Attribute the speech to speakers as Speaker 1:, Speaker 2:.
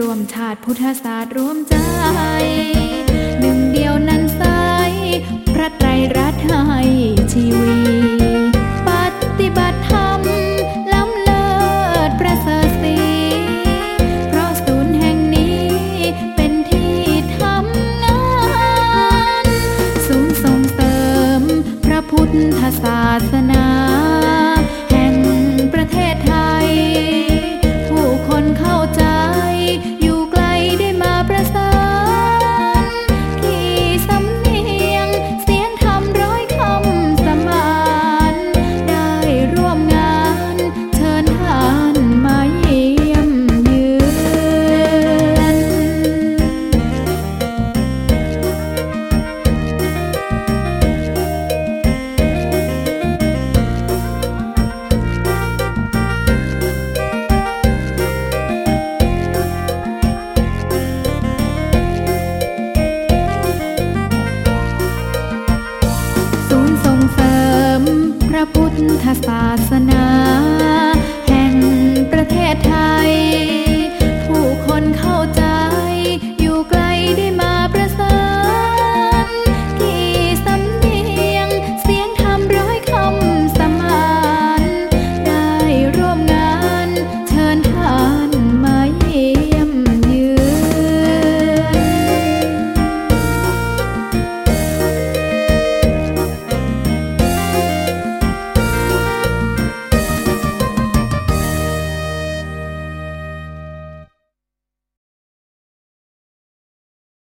Speaker 1: รวมชาติพุทธศาสตร์รวมใจ หนึ่งเดียวนั้นสาพระไตรรัตน์ให้ชีวี ปฏิบัติธรรมล้ำเลิศประเสริฐสีเพราะศูนย์แห่งนี้เป็นที่ทำงานสูงส่งเสริมพระพุทธศาสนา ทธศาสนา